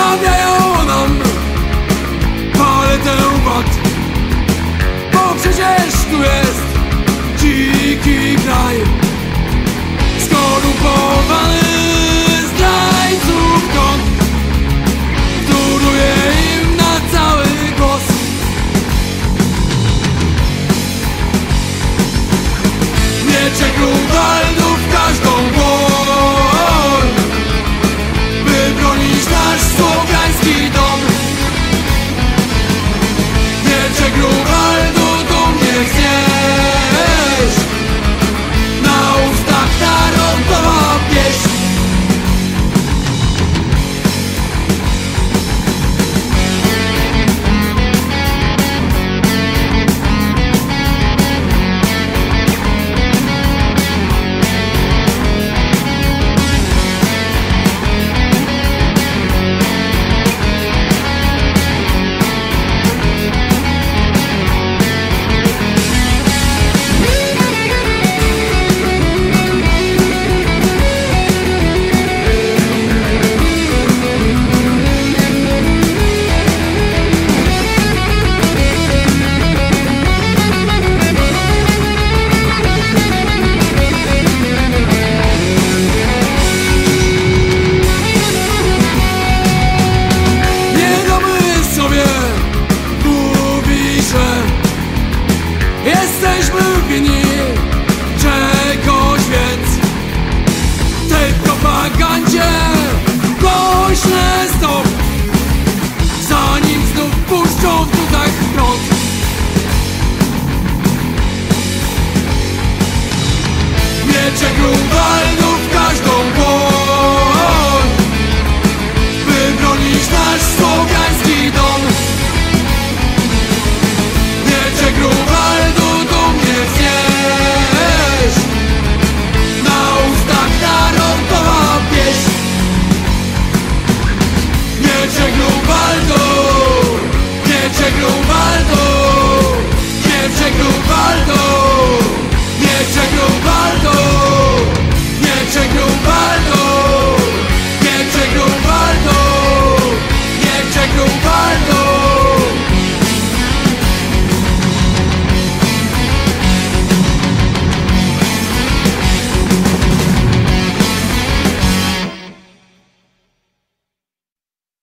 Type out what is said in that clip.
Stawiają nam. Paletę wad Bo przecież tu jest dziki kraj.